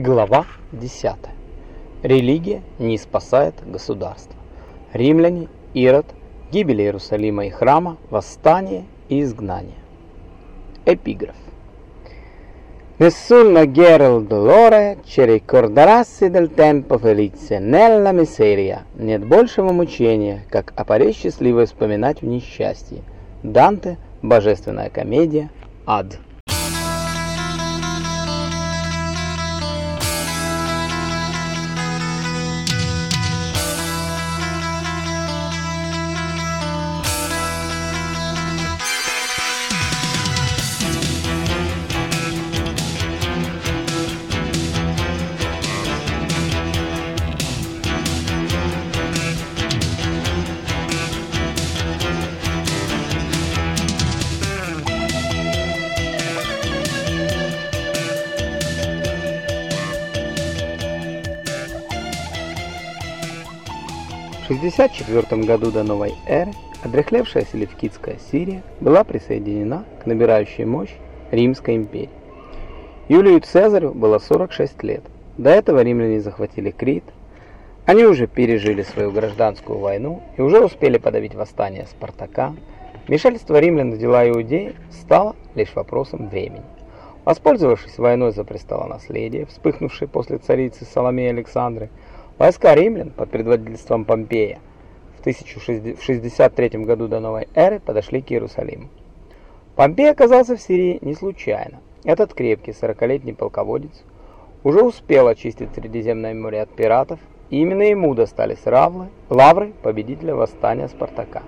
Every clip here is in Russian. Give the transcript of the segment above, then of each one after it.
Глава 10. Религия не спасает государство. Римляне, Ирод, гибель Иерусалима и храма, восстание и изгнание. Эпиграф. Nessuno guerra il dolore ci ricorderassi del tempo felice nella miseria. Нет большего мучения, как о поре вспоминать в несчастье. Данте, Божественная комедия, Ад. 64 году до новой эры одряхлевшая селевкидская Сирия была присоединена к набирающей мощь Римской империи. Юлию Цезарю было 46 лет. До этого римляне захватили Крит. Они уже пережили свою гражданскую войну и уже успели подавить восстание Спартака. Вмешательство римлян в дела Иудеи стало лишь вопросом времени. Воспользовавшись войной за престолонаследие, вспыхнувшей после царицы Соломеи Александры, Войска римлян под предводительством Помпея в 1063 году до новой эры подошли к Иерусалиму. Помпей оказался в Сирии не случайно. Этот крепкий сорокалетний полководец уже успел очистить Средиземное море от пиратов, и именно ему достались равлы, лавры победителя восстания Спартака.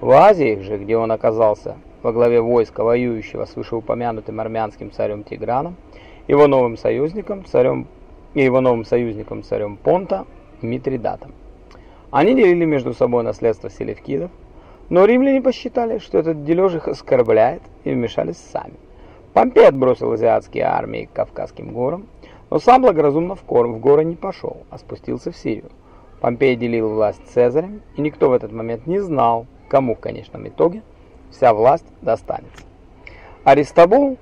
В Азии же, где он оказался во главе войска, воюющего с вышеупомянутым армянским царем Тиграном, его новым союзником, царем и его новым союзником царем Понта Митридатом. Они делили между собой наследство селевкидов, но римляне посчитали, что этот дележ их оскорбляет и вмешались сами. Помпей отбросил азиатские армии к Кавказским горам, но сам благоразумно в, кор, в горы не пошел, а спустился в Сирию. Помпей делил власть Цезарем, и никто в этот момент не знал, кому в конечном итоге вся власть достанется. Аристобул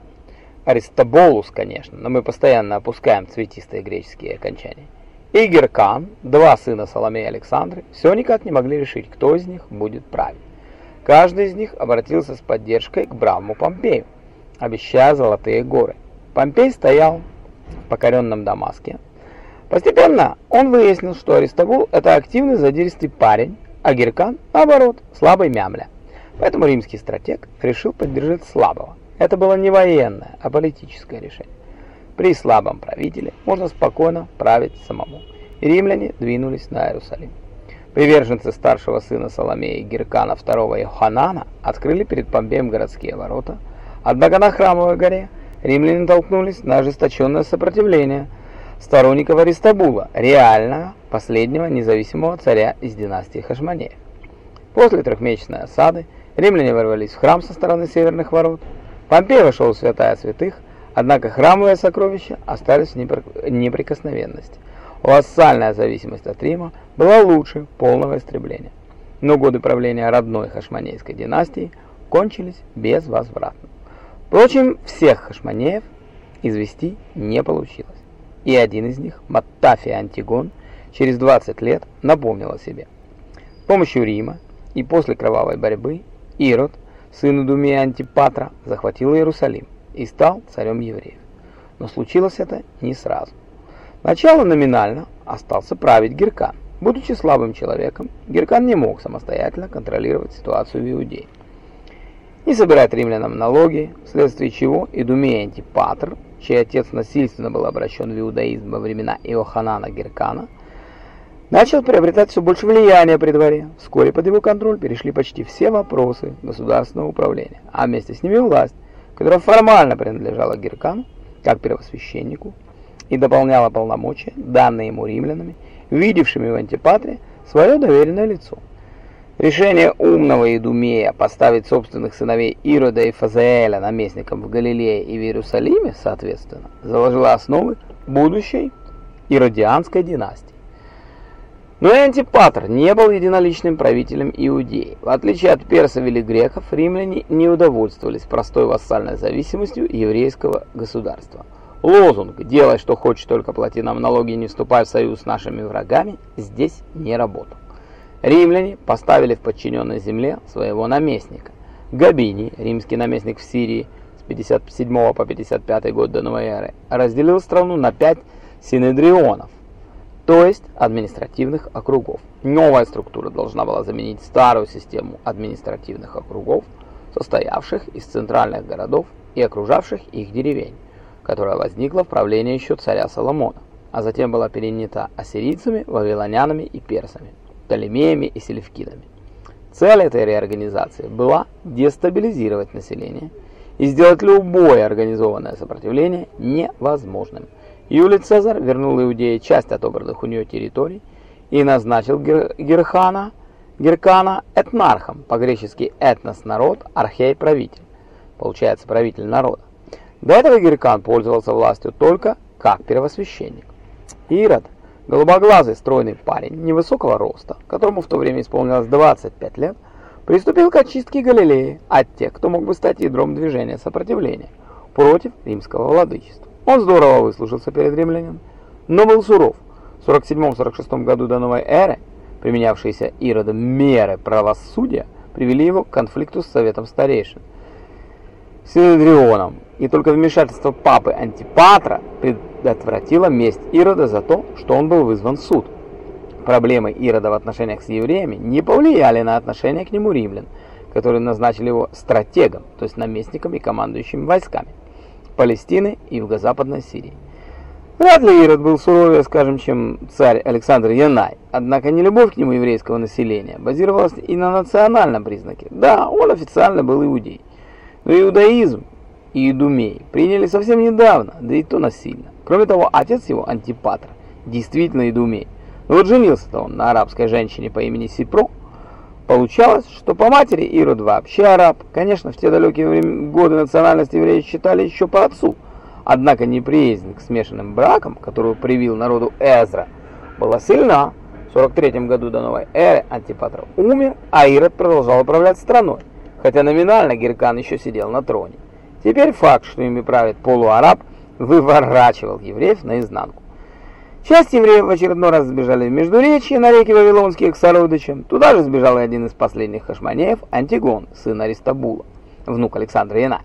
Аристоболус, конечно, но мы постоянно опускаем цветистые греческие окончания. И Геркан, два сына Соломеи и Александры, все никак не могли решить, кто из них будет править. Каждый из них обратился с поддержкой к бравому Помпею, обещая золотые горы. Помпей стоял в покоренном Дамаске. Постепенно он выяснил, что Аристобул – это активный задиристый парень, а Геркан, наоборот, слабый мямля. Поэтому римский стратег решил поддержать слабого. Это было не военное, а политическое решение. При слабом правителе можно спокойно править самому. И римляне двинулись на Иерусалим. Приверженцы старшего сына Соломеи Геркана II Йоханана открыли перед Помпеем городские ворота, однако на Храмовой горе римляне толкнулись на ожесточенное сопротивление сторонников Аристабула, реального последнего независимого царя из династии Хашманеев. После трехмесячной осады римляне ворвались в храм со стороны северных ворот, Помпей вошел в святая святых, однако храмовые сокровища остались в неприкосновенности. Вассальная зависимость от Рима была лучше полного истребления. Но годы правления родной хашманейской династии кончились безвозвратно. Впрочем, всех хашманеев извести не получилось. И один из них, Маттафий Антигон, через 20 лет напомнил о себе. С помощью Рима и после кровавой борьбы Ирод – сын Идумея Антипатра, захватил Иерусалим и стал царем евреев. Но случилось это не сразу. Сначала номинально остался править Геркан. Будучи слабым человеком, Геркан не мог самостоятельно контролировать ситуацию в Иудее. Не собирать римлянам налоги, вследствие чего Идумей Антипатр, чей отец насильственно был обращен в иудаизм во времена Иоханана Геркана, начал приобретать все больше влияния при дворе. Вскоре под его контроль перешли почти все вопросы государственного управления, а вместе с ними власть, которая формально принадлежала Геркану, как первосвященнику, и дополняла полномочия, данные ему римлянами, видевшими в Антипатре свое доверенное лицо. Решение умного Идумея поставить собственных сыновей Ирода и Фазаэля наместником в Галилее и в Иерусалиме, соответственно, заложило основы будущей Иродианской династии. Но Антипатр не был единоличным правителем Иудеи. В отличие от персов или греков, римляне не удовольствовались простой вассальной зависимостью еврейского государства. Лозунг «делай, что хочешь, только плати нам налоги не вступай в союз с нашими врагами» здесь не работал. Римляне поставили в подчиненной земле своего наместника. Габиний, римский наместник в Сирии с 57 по 55 год до новой эры, разделил страну на пять синедрионов, то есть административных округов. Новая структура должна была заменить старую систему административных округов, состоявших из центральных городов и окружавших их деревень, которая возникла в правлении еще царя Соломона, а затем была перенята ассирийцами, вавилонянами и персами, Птолемеями и селевкидами. Цель этой реорганизации была дестабилизировать население и сделать любое организованное сопротивление невозможным – Юлий Цезарь вернул Иудее часть отобранных у нее территорий и назначил Гер Герхана, Геркана этнархом, по-гречески этнос – народ, архей – правитель, получается правитель народа. До этого Геркан пользовался властью только как первосвященник. Ирод, голубоглазый стройный парень невысокого роста, которому в то время исполнилось 25 лет, приступил к очистке Галилеи от тех, кто мог бы стать ядром движения сопротивления против римского владычества. Он здорово выслужился перед римлянин, но был суров. В 47-46 году до новой эры применявшиеся Иродом меры правосудия привели его к конфликту с Советом Старейшин, Синедрионом, и только вмешательство папы Антипатра предотвратило месть Ирода за то, что он был вызван в суд. Проблемы Ирода в отношениях с евреями не повлияли на отношение к нему римлян, которые назначили его стратегом, то есть наместником и командующим войсками. Палестины и юго-западной Сирии. Вряд ли Ирод был суровее, скажем, чем царь Александр Янай, однако не любовь к нему еврейского населения базировалась и на национальном признаке. Да, он официально был иудей, но иудаизм и идумей приняли совсем недавно, да и то насильно. Кроме того, отец его, Антипатр, действительно идумей. Но вот женился-то он на арабской женщине по имени Сипро, Получалось, что по матери Ирод вообще араб. Конечно, в те далекие годы национальность евреев считали еще по отцу. Однако неприязнь к смешанным бракам, которую привил народу Эзра, была сильна. В 43 году до новой эры Антипатр умер, а Ирод продолжал управлять страной, хотя номинально Геркан еще сидел на троне. Теперь факт, что ими правит полуараб, выворачивал евреев наизнанку. Часть евреев в очередной раз сбежали в Междуречье на реке Вавилонские к Сородычам. Туда же сбежал и один из последних хашманеев, Антигон, сын Аристабула, внук Александра Яна.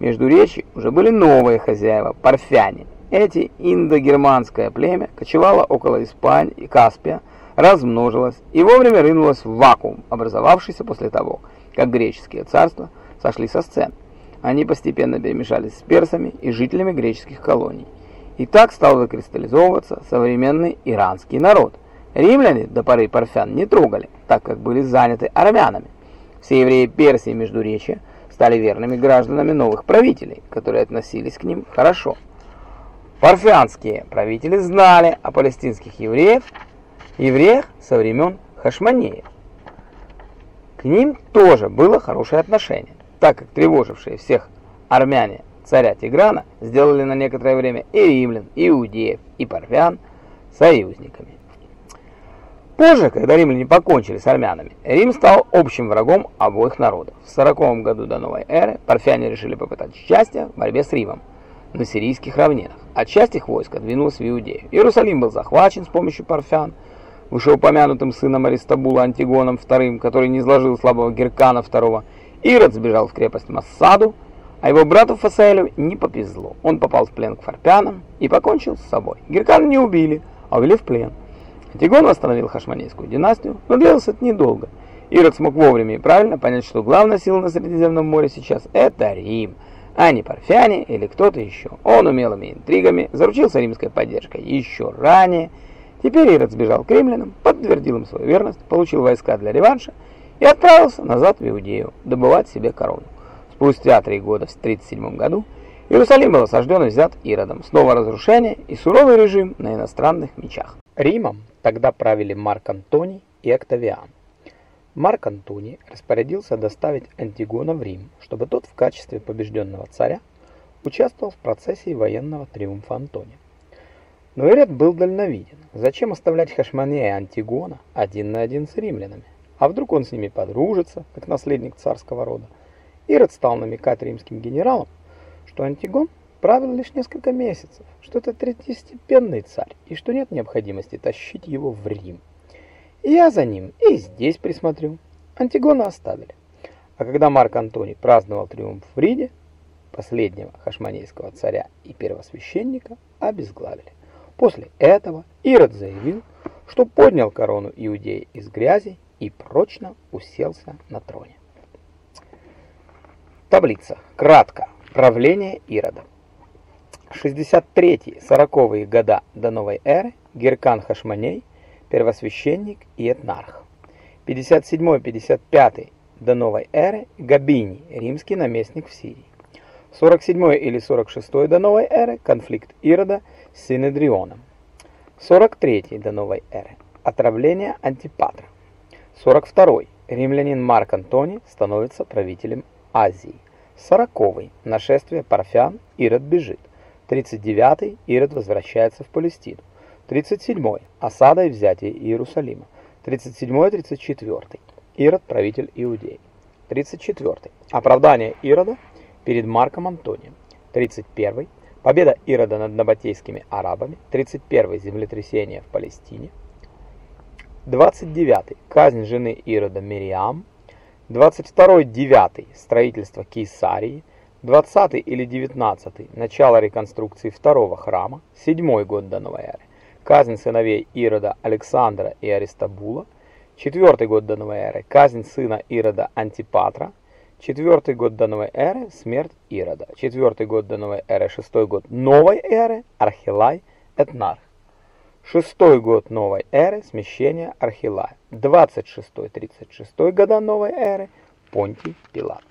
Междуречье уже были новые хозяева, парфяне. Эти индогерманское племя кочевало около Испании и Каспия, размножилось и вовремя рынулось в вакуум, образовавшийся после того, как греческие царства сошли со сцены. Они постепенно перемешались с персами и жителями греческих колоний. И так стал выкристаллизовываться современный иранский народ. Римляне до поры парфян не трогали, так как были заняты армянами. Все евреи Персии и Междуречия стали верными гражданами новых правителей, которые относились к ним хорошо. Парфянские правители знали о палестинских евреев, евреях со времен Хашманеев. К ним тоже было хорошее отношение, так как тревожившие всех армяне царя Тиграна сделали на некоторое время и римлян, и иудеев, и парфян союзниками. Позже, когда римляне покончили с армянами, Рим стал общим врагом обоих народов. В 40 году до новой эры парфяне решили попытать счастье в борьбе с Римом на сирийских равнинах, а часть их войска двинулась в Иудею. Иерусалим был захвачен с помощью парфян, вышеупомянутым сыном Аристабула Антигоном II, который не изложил слабого Геркана II. Ирод сбежал в крепость Массаду, а его брату Фасаэлю не повезло. Он попал в плен к фарпянам и покончил с собой. Геркана не убили, а увели в плен. Антигон восстановил хашманейскую династию, но длилось это недолго. Ирод смог вовремя и правильно понять, что главная сила на Средиземном море сейчас – это Рим, а не парфяне или кто-то еще. Он умелыми интригами заручился римской поддержкой еще ранее. Теперь Ирод сбежал к римлянам, подтвердил им свою верность, получил войска для реванша и отправился назад в Иудею добывать себе корону. Спустя три года, в 37 году, Иерусалим был осажден и взят Иродом. Снова разрушение и суровый режим на иностранных мечах. Римом тогда правили Марк Антоний и Октавиан. Марк Антоний распорядился доставить Антигона в Рим, чтобы тот в качестве побежденного царя участвовал в процессе военного триумфа Антония. Но Ирод был дальновиден. Зачем оставлять Хашманея и Антигона один на один с римлянами? А вдруг он с ними подружится, как наследник царского рода? Ирод стал намекать римским генералам, что Антигон правил лишь несколько месяцев, что это третьестепенный царь и что нет необходимости тащить его в Рим. Я за ним и здесь присмотрю. Антигона оставили. А когда Марк Антоний праздновал триумф в Риде, последнего хашманейского царя и первосвященника обезглавили. После этого Ирод заявил, что поднял корону Иудеи из грязи и прочно уселся на троне. Таблица. Кратко. Правление Ирода. 63-40-е года до новой эры Геркан Хашманей, первосвященник и этнарх. 57-55 до новой эры Габини, римский наместник в Сирии. 47 или 46 до новой эры конфликт Ирода с Синедрионом. 43 до новой эры отравление Антипатра. 42 римлянин Марк Антоний становится правителем Азии. 40 нашествие парфян, Ирод бежит. 39 Ирод возвращается в Палестину. 37 осада и взятие Иерусалима. 37-34 Ирод правитель Иудеи. 34 оправдание Ирода перед Марком Антонием. 31. Победа Ирода над набатейскими арабами. 31. Землетрясение в Палестине. 29. Казнь жены Ирода Мириам. 22. 9. Строительство Кейсарии. 20 или 19. Начало реконструкции второго храма. 7 год до новой эры. Казнь сыновей Ирода Александра и Аристабула. 4 год до новой эры. Казнь сына Ирода Антипатра. Четвертый год до новой эры – смерть Ирода. Четвертый год до новой эры – шестой год новой эры – Архилай Этнарх. Шестой год новой эры – смещение Архилая. Двадцать шестой, тридцать шестой года новой эры – Понтий Пилат.